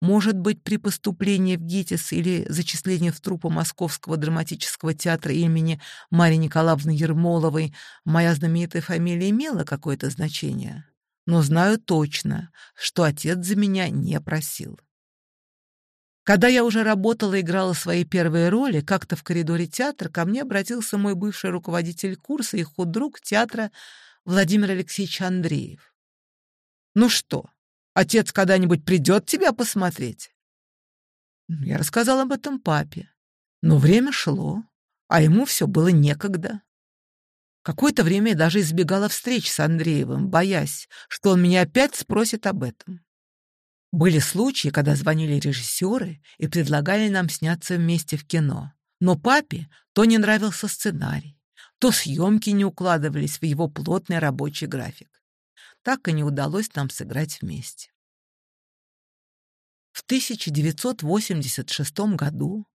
Может быть, при поступлении в ГИТИС или зачислении в труппу Московского драматического театра имени Марии Николаевны Ермоловой моя знаменитая фамилия имела какое-то значение? Но знаю точно, что отец за меня не просил. Когда я уже работала и играла свои первые роли, как-то в коридоре театра ко мне обратился мой бывший руководитель курса и худрук театра Владимир Алексеевич Андреев. «Ну что, Отец когда-нибудь придет тебя посмотреть?» ну, Я рассказал об этом папе. Но время шло, а ему все было некогда. Какое-то время я даже избегала встреч с Андреевым, боясь, что он меня опять спросит об этом. Были случаи, когда звонили режиссеры и предлагали нам сняться вместе в кино. Но папе то не нравился сценарий, то съемки не укладывались в его плотный рабочий график так и не удалось нам сыграть вместе. В 1986 году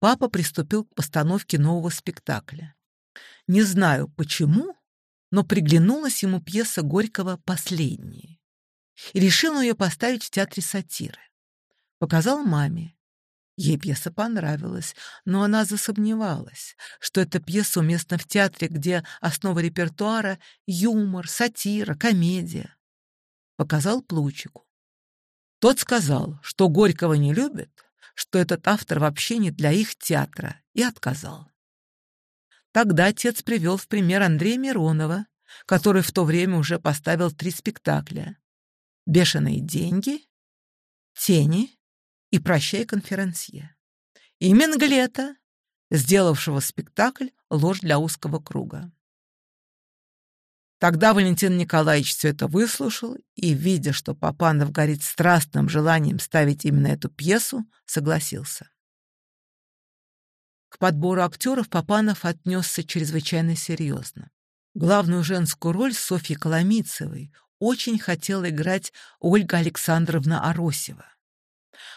папа приступил к постановке нового спектакля. Не знаю почему, но приглянулась ему пьеса Горького «Последние». И решил он ее поставить в театре сатиры. Показал маме. Ей пьеса понравилась, но она засомневалась, что эта пьеса уместна в театре, где основа репертуара — юмор, сатира, комедия. Показал Плучику. Тот сказал, что Горького не любит, что этот автор вообще не для их театра, и отказал. Тогда отец привел в пример Андрея Миронова, который в то время уже поставил три спектакля «Бешеные деньги», «Тени» и прощай конферансье. Имя Глета, сделавшего спектакль «Ложь для узкого круга». Тогда Валентин Николаевич все это выслушал и, видя, что Папанов горит страстным желанием ставить именно эту пьесу, согласился. К подбору актеров Папанов отнесся чрезвычайно серьезно. Главную женскую роль Софьи Коломицевой очень хотела играть Ольга Александровна Аросева.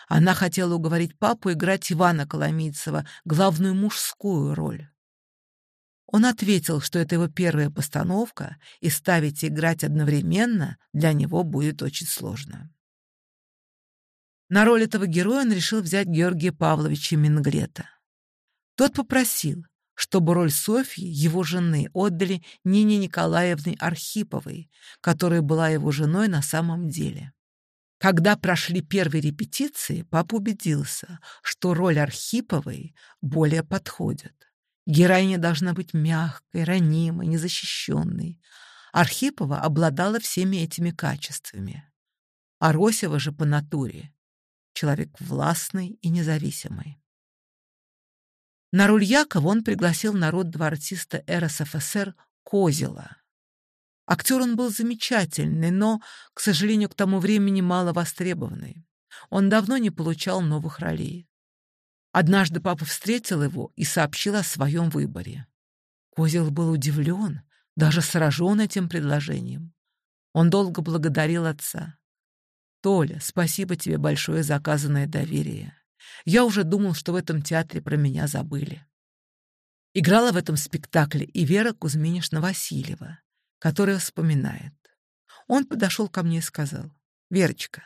Она хотела уговорить папу играть Ивана Коломийцева, главную мужскую роль. Он ответил, что это его первая постановка, и ставить и играть одновременно для него будет очень сложно. На роль этого героя он решил взять Георгия Павловича Минглета. Тот попросил, чтобы роль Софьи, его жены, отдали Нине Николаевне Архиповой, которая была его женой на самом деле. Когда прошли первые репетиции, папа убедился, что роль Архиповой более подходит. Героиня должна быть мягкой, ранимой, незащищенной. Архипова обладала всеми этими качествами. Аросева же по натуре. Человек властный и независимый. На руль Якова он пригласил народного два артиста РСФСР Козела, Актер он был замечательный, но, к сожалению, к тому времени мало востребованный. Он давно не получал новых ролей. Однажды папа встретил его и сообщил о своем выборе. Козел был удивлен, даже сражен этим предложением. Он долго благодарил отца. «Толя, спасибо тебе большое за оказанное доверие. Я уже думал, что в этом театре про меня забыли». Играла в этом спектакле и Вера Кузьминишна Васильева которое вспоминает. Он подошел ко мне и сказал, «Верочка,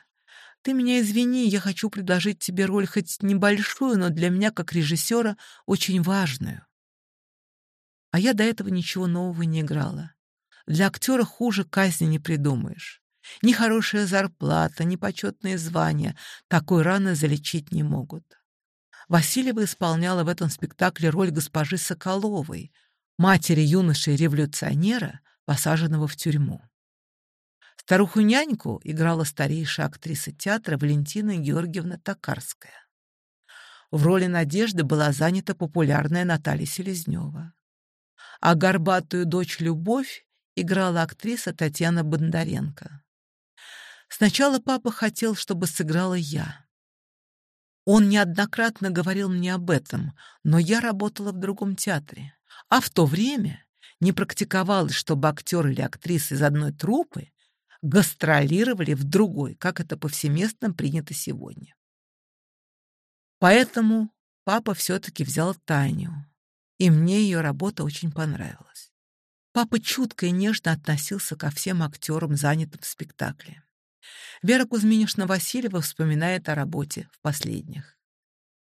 ты меня извини, я хочу предложить тебе роль хоть небольшую, но для меня как режиссера очень важную». А я до этого ничего нового не играла. Для актера хуже казни не придумаешь. Ни хорошая зарплата, ни почетные звания такой раны залечить не могут. Васильева исполняла в этом спектакле роль госпожи Соколовой, матери юноши-революционера, посаженного в тюрьму. Старуху-няньку играла старейшая актриса театра Валентина Георгиевна Токарская. В роли Надежды была занята популярная Наталья Селезнева. А горбатую дочь Любовь играла актриса Татьяна Бондаренко. Сначала папа хотел, чтобы сыграла я. Он неоднократно говорил мне об этом, но я работала в другом театре. А в то время не практиковалось, чтобы актер или актриса из одной трупы гастролировали в другой, как это повсеместно принято сегодня. Поэтому папа все-таки взял Таню, и мне ее работа очень понравилась. Папа чутко и нежно относился ко всем актерам, занятым в спектакле. Вера Кузьминишна Васильева вспоминает о работе в последних.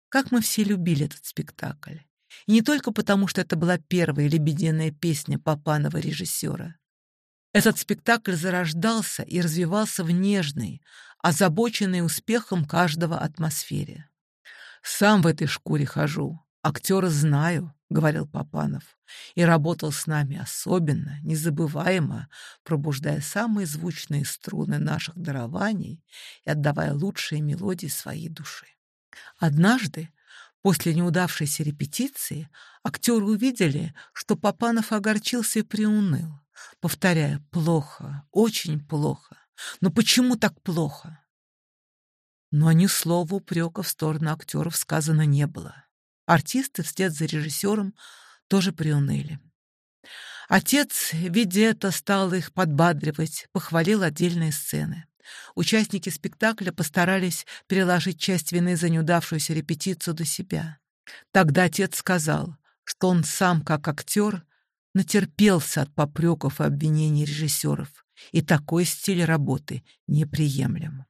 Как мы все любили этот спектакль. И не только потому, что это была первая лебединая песня Папанова режиссера. Этот спектакль зарождался и развивался в нежной, озабоченной успехом каждого атмосфере. «Сам в этой шкуре хожу, актера знаю», — говорил Папанов, и работал с нами особенно, незабываемо, пробуждая самые звучные струны наших дарований и отдавая лучшие мелодии своей души. Однажды После неудавшейся репетиции актеры увидели, что Папанов огорчился и приуныл, повторяя «плохо, очень плохо». «Но почему так плохо?» Но ни слова упрека в сторону актеров сказано не было. Артисты вслед за режиссером тоже приуныли. Отец, видя это, стал их подбадривать, похвалил отдельные сцены. Участники спектакля постарались переложить часть вины за неудавшуюся репетицию до себя. Тогда отец сказал, что он сам, как актер, натерпелся от попреков и обвинений режиссеров, и такой стиль работы неприемлем.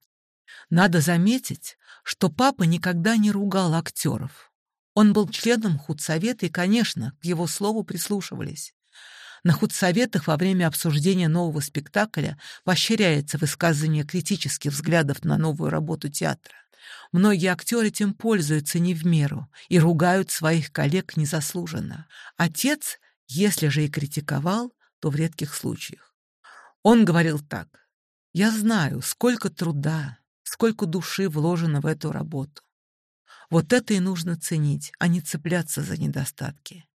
Надо заметить, что папа никогда не ругал актеров. Он был членом худсовета и, конечно, к его слову прислушивались. На худсоветах во время обсуждения нового спектакля поощряется высказывание критических взглядов на новую работу театра. Многие актеры тем пользуются не в меру и ругают своих коллег незаслуженно. Отец, если же и критиковал, то в редких случаях. Он говорил так. «Я знаю, сколько труда, сколько души вложено в эту работу. Вот это и нужно ценить, а не цепляться за недостатки.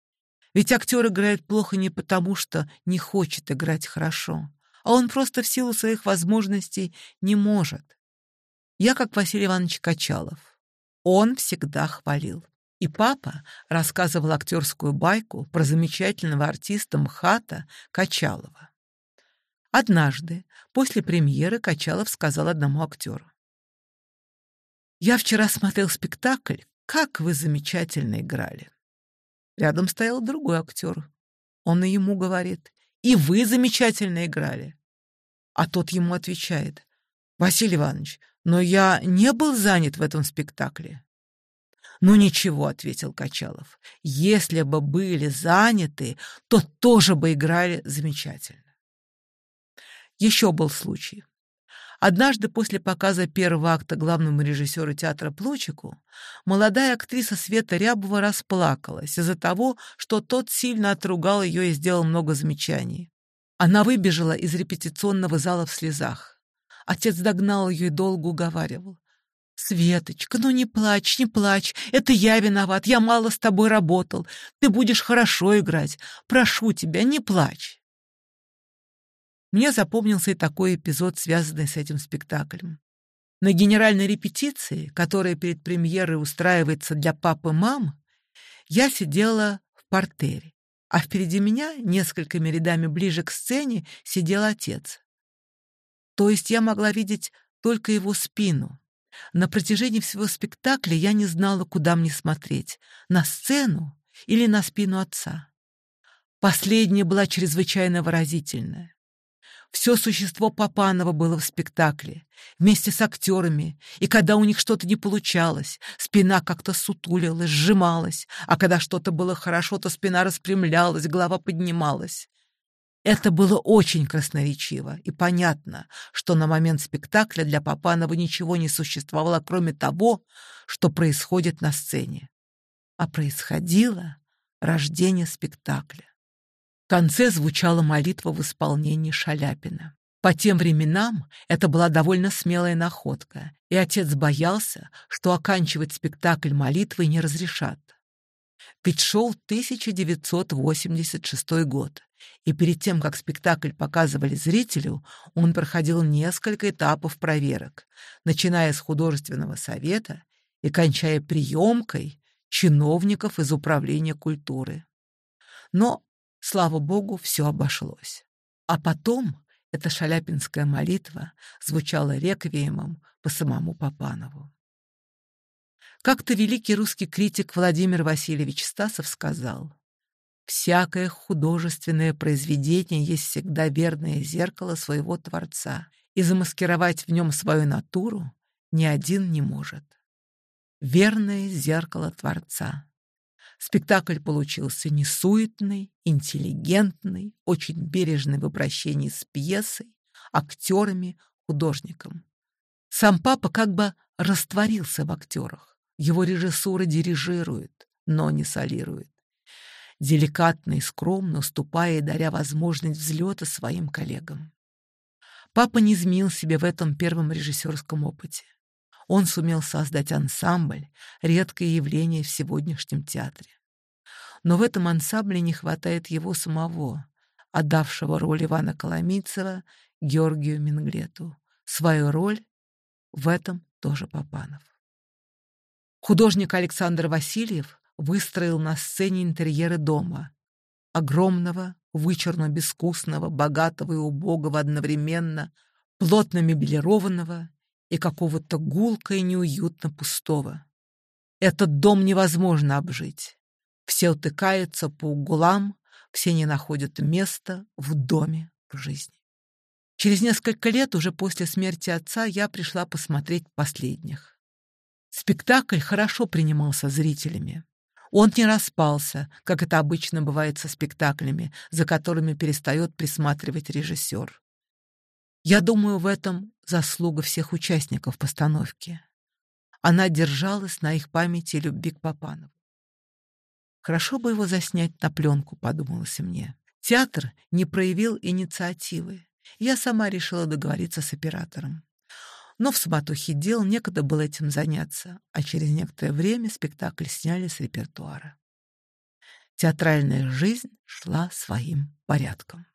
Ведь актер играет плохо не потому, что не хочет играть хорошо, а он просто в силу своих возможностей не может. Я как Василий Иванович Качалов. Он всегда хвалил. И папа рассказывал актерскую байку про замечательного артиста МХАТа Качалова. Однажды, после премьеры, Качалов сказал одному актеру. «Я вчера смотрел спектакль. Как вы замечательно играли!» Рядом стоял другой актер. Он и ему говорит, «И вы замечательно играли». А тот ему отвечает, «Василий Иванович, но я не был занят в этом спектакле». «Ну ничего», — ответил Качалов, «если бы были заняты, то тоже бы играли замечательно». Еще был случай. Однажды после показа первого акта главному режиссеру театра Плучику молодая актриса Света Рябова расплакалась из-за того, что тот сильно отругал ее и сделал много замечаний. Она выбежала из репетиционного зала в слезах. Отец догнал ее и долго уговаривал. «Светочка, ну не плачь, не плачь. Это я виноват. Я мало с тобой работал. Ты будешь хорошо играть. Прошу тебя, не плачь». Мне запомнился и такой эпизод, связанный с этим спектаклем. На генеральной репетиции, которая перед премьерой устраивается для папы мам, я сидела в портере, а впереди меня, несколькими рядами ближе к сцене, сидел отец. То есть я могла видеть только его спину. На протяжении всего спектакля я не знала, куда мне смотреть — на сцену или на спину отца. Последняя была чрезвычайно выразительная. Все существо Папанова было в спектакле, вместе с актерами, и когда у них что-то не получалось, спина как-то сутулилась, сжималась, а когда что-то было хорошо, то спина распрямлялась, голова поднималась. Это было очень красноречиво и понятно, что на момент спектакля для Папанова ничего не существовало, кроме того, что происходит на сцене. А происходило рождение спектакля. В конце звучала молитва в исполнении Шаляпина. По тем временам это была довольно смелая находка, и отец боялся, что оканчивать спектакль молитвой не разрешат. Ведь шел 1986 год, и перед тем, как спектакль показывали зрителю, он проходил несколько этапов проверок, начиная с художественного совета и кончая приемкой чиновников из Управления культуры. Но Слава богу, все обошлось. А потом эта шаляпинская молитва звучала реквиемом по самому Папанову. Как-то великий русский критик Владимир Васильевич Стасов сказал, «Всякое художественное произведение есть всегда верное зеркало своего Творца, и замаскировать в нем свою натуру ни один не может. Верное зеркало Творца. Спектакль получился несуетный, интеллигентный, очень бережный в обращении с пьесой, актерами, художником. Сам папа как бы растворился в актерах. Его режиссура дирижирует, но не солирует. Деликатно и скромно уступая и даря возможность взлета своим коллегам. Папа не изменил себе в этом первом режиссерском опыте. Он сумел создать ансамбль, редкое явление в сегодняшнем театре. Но в этом ансамбле не хватает его самого, отдавшего роль Ивана Коломийцева Георгию Минглету. Свою роль в этом тоже Папанов. Художник Александр Васильев выстроил на сцене интерьеры дома. Огромного, вычурно-бескусного, богатого и убогого одновременно, плотно меблированного и какого-то гулка и неуютно пустого. Этот дом невозможно обжить. Все утыкаются по углам, все не находят места в доме в жизни. Через несколько лет, уже после смерти отца, я пришла посмотреть последних. Спектакль хорошо принимался зрителями. Он не распался, как это обычно бывает со спектаклями, за которыми перестает присматривать режиссер. Я думаю, в этом заслуга всех участников постановки. Она держалась на их памяти любви к Папанову. Хорошо бы его заснять на пленку, подумалось мне. Театр не проявил инициативы. Я сама решила договориться с оператором. Но в суматохе дел некогда было этим заняться, а через некоторое время спектакль сняли с репертуара. Театральная жизнь шла своим порядком.